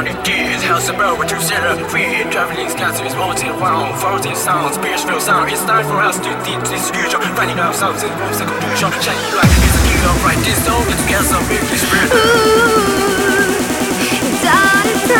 County kids, house about what you said up free Traveling skies is molten, wow, frozen sounds, pierce feel sound It's time for us to teach this future. Finding ourselves in the confusion. Shiny light it's a key of right, this song is together, big spirit Ooh, darling,